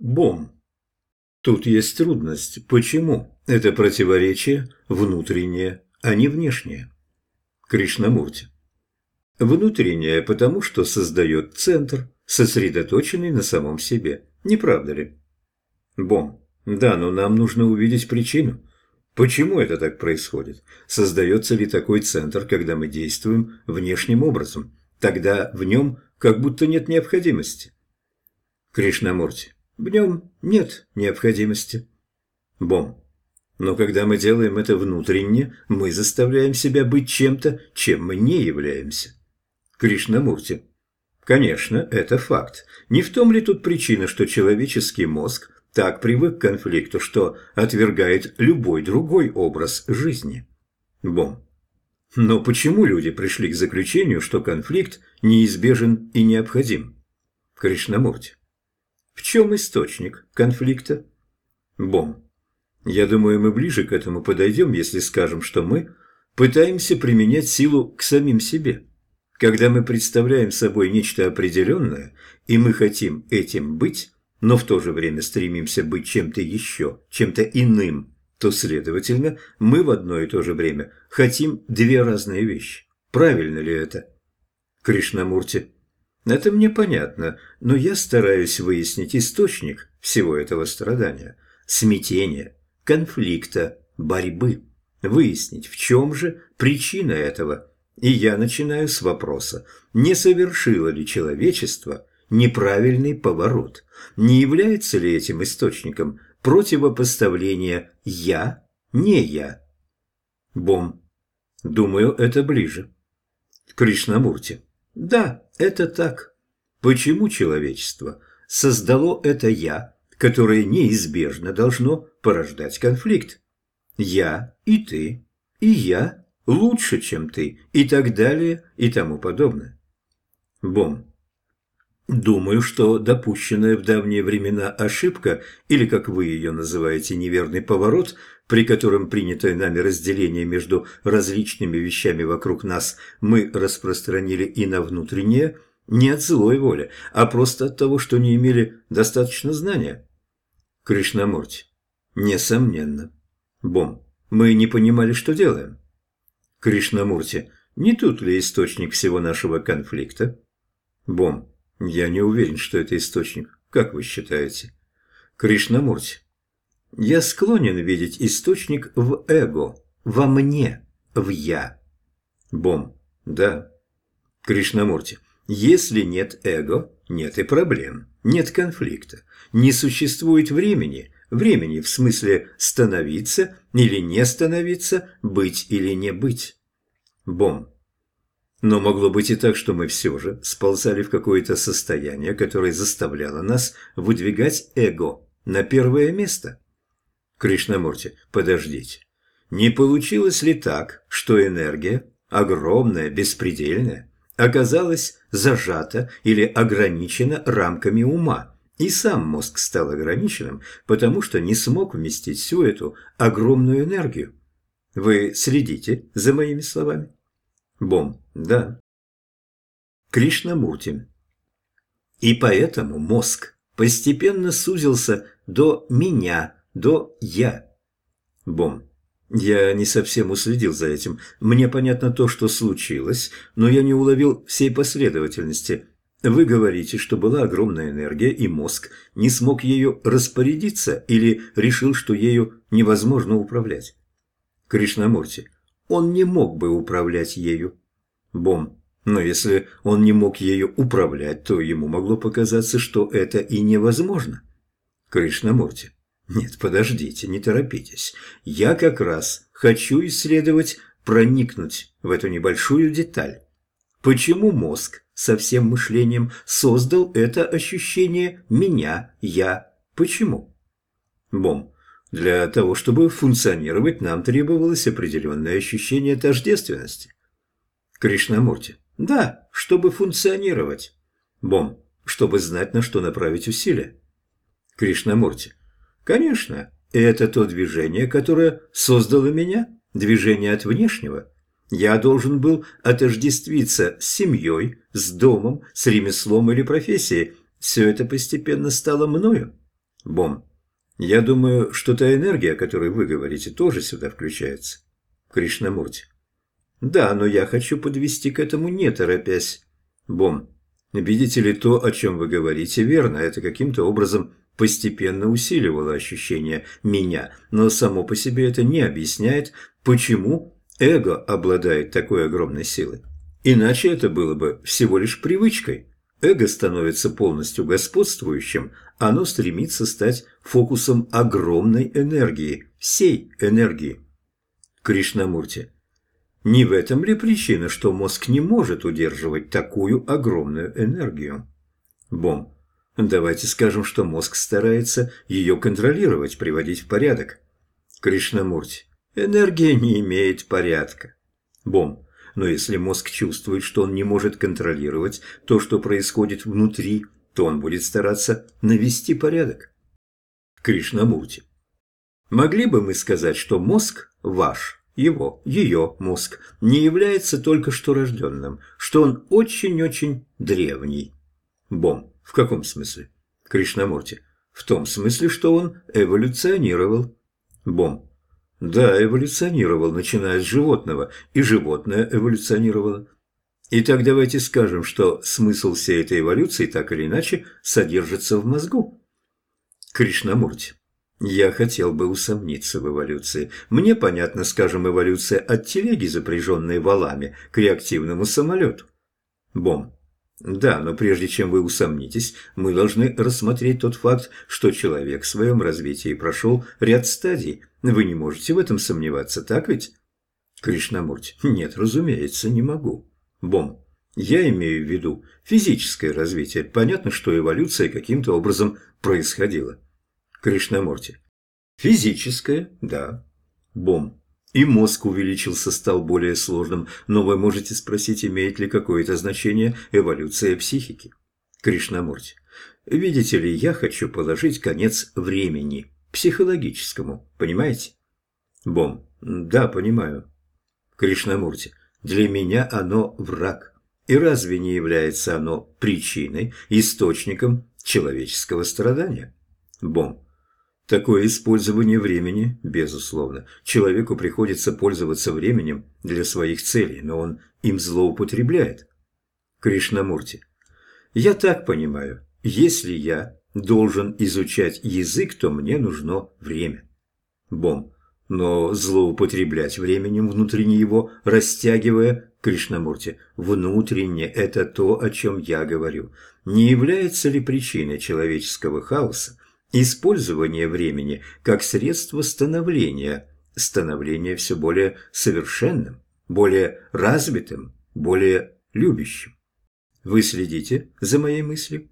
Бом. Тут есть трудность. Почему? Это противоречие внутреннее, а не внешнее. Кришнамурти. Внутреннее, потому что создает центр, сосредоточенный на самом себе. Не правда ли? Бом. Да, но нам нужно увидеть причину. Почему это так происходит? Создается ли такой центр, когда мы действуем внешним образом? Тогда в нем как будто нет необходимости. Кришнамурти. В нем нет необходимости. Бом. Но когда мы делаем это внутренне, мы заставляем себя быть чем-то, чем мы не являемся. Кришнамурти. Конечно, это факт. Не в том ли тут причина, что человеческий мозг так привык к конфликту, что отвергает любой другой образ жизни? Бом. Но почему люди пришли к заключению, что конфликт неизбежен и необходим? Кришнамурти. В чем источник конфликта? Бом. Я думаю, мы ближе к этому подойдем, если скажем, что мы пытаемся применять силу к самим себе. Когда мы представляем собой нечто определенное, и мы хотим этим быть, но в то же время стремимся быть чем-то еще, чем-то иным, то, следовательно, мы в одно и то же время хотим две разные вещи. Правильно ли это? Кришнамурти. Это мне понятно, но я стараюсь выяснить источник всего этого страдания, смятения, конфликта, борьбы. Выяснить, в чем же причина этого. И я начинаю с вопроса, не совершило ли человечество неправильный поворот? Не является ли этим источником противопоставление «я» не «я». Бом. Думаю, это ближе. Кришнамурти. Да, это так. Почему человечество создало это «я», которое неизбежно должно порождать конфликт? Я и ты, и я лучше, чем ты, и так далее, и тому подобное. Бом. Думаю, что допущенная в давние времена ошибка, или, как вы ее называете, неверный поворот, при котором принятое нами разделение между различными вещами вокруг нас мы распространили и на внутреннее, не от злой воли, а просто от того, что не имели достаточно знания. Кришнамурти. Несомненно. Бом. Мы не понимали, что делаем. Кришнамурти. Не тут ли источник всего нашего конфликта? Бом. Я не уверен, что это источник. Как вы считаете? Кришнамурти. Я склонен видеть источник в эго, во мне, в я. Бом. Да. Кришнамурти. Если нет эго, нет и проблем, нет конфликта, не существует времени, времени в смысле становиться или не становиться, быть или не быть. Бом. Но могло быть и так, что мы все же сползали в какое-то состояние, которое заставляло нас выдвигать эго на первое место. Кришнамурти, подождите. Не получилось ли так, что энергия, огромная, беспредельная, оказалась зажата или ограничена рамками ума, и сам мозг стал ограниченным, потому что не смог вместить всю эту огромную энергию? Вы следите за моими словами? Бом. Да. Кришнамурти. И поэтому мозг постепенно сузился до «меня», до «я». Бом. Я не совсем уследил за этим. Мне понятно то, что случилось, но я не уловил всей последовательности. Вы говорите, что была огромная энергия, и мозг не смог ею распорядиться или решил, что ею невозможно управлять. Кришнамурти. Он не мог бы управлять ею. Бом. Но если он не мог ею управлять, то ему могло показаться, что это и невозможно. Кришнамурти. Нет, подождите, не торопитесь. Я как раз хочу исследовать, проникнуть в эту небольшую деталь. Почему мозг со всем мышлением создал это ощущение «меня», «я»? Почему? Бом. Для того, чтобы функционировать, нам требовалось определенное ощущение тождественности. Кришнамурти. Да, чтобы функционировать. Бом. Чтобы знать, на что направить усилия. Кришнамурти. Конечно, это то движение, которое создало меня, движение от внешнего. Я должен был отождествиться с семьей, с домом, с ремеслом или профессией. Все это постепенно стало мною. Бом. Я думаю, что та энергия, о которой вы говорите, тоже сюда включается. Кришнамурти. Да, но я хочу подвести к этому не торопясь. Бом. Видите ли, то, о чем вы говорите, верно. Это каким-то образом постепенно усиливало ощущение меня, но само по себе это не объясняет, почему эго обладает такой огромной силой. Иначе это было бы всего лишь привычкой. Эго становится полностью господствующим, оно стремится стать фокусом огромной энергии, всей энергии. Кришнамурти. Не в этом ли причина, что мозг не может удерживать такую огромную энергию? Бом. Давайте скажем, что мозг старается ее контролировать, приводить в порядок. Кришнамурти. Энергия не имеет порядка. Бом. Но если мозг чувствует, что он не может контролировать то, что происходит внутри, то он будет стараться навести порядок. Кришнамурти. Могли бы мы сказать, что мозг ваш – его, ее мозг не является только что рожденным, что он очень-очень древний. Бом. В каком смысле? Кришнамурти. В том смысле, что он эволюционировал. Бом. Да, эволюционировал, начиная с животного, и животное эволюционировало. Итак, давайте скажем, что смысл всей этой эволюции так или иначе содержится в мозгу. Кришнамурти. Я хотел бы усомниться в эволюции. Мне понятна, скажем, эволюция от телеги, запряженной валами, к реактивному самолету. Бом. Да, но прежде чем вы усомнитесь, мы должны рассмотреть тот факт, что человек в своем развитии прошел ряд стадий. Вы не можете в этом сомневаться, так ведь? Кришнамурти. Нет, разумеется, не могу. Бом. Я имею в виду физическое развитие. Понятно, что эволюция каким-то образом происходила. Кришнамурти. Физическое, да. Бом. И мозг увеличился, стал более сложным, но вы можете спросить, имеет ли какое-то значение эволюция психики. Кришнамурти. Видите ли, я хочу положить конец времени, психологическому, понимаете? Бом. Да, понимаю. Кришнамурти. Для меня оно враг. И разве не является оно причиной, источником человеческого страдания? Бом. Такое использование времени, безусловно. Человеку приходится пользоваться временем для своих целей, но он им злоупотребляет. Кришнамурти. Я так понимаю, если я должен изучать язык, то мне нужно время. Бом. Но злоупотреблять временем, внутренне его растягивая, Кришнамурти, внутренне это то, о чем я говорю. Не является ли причиной человеческого хаоса Использование времени как средство становления, становления все более совершенным, более развитым, более любящим. Вы следите за моей мыслью?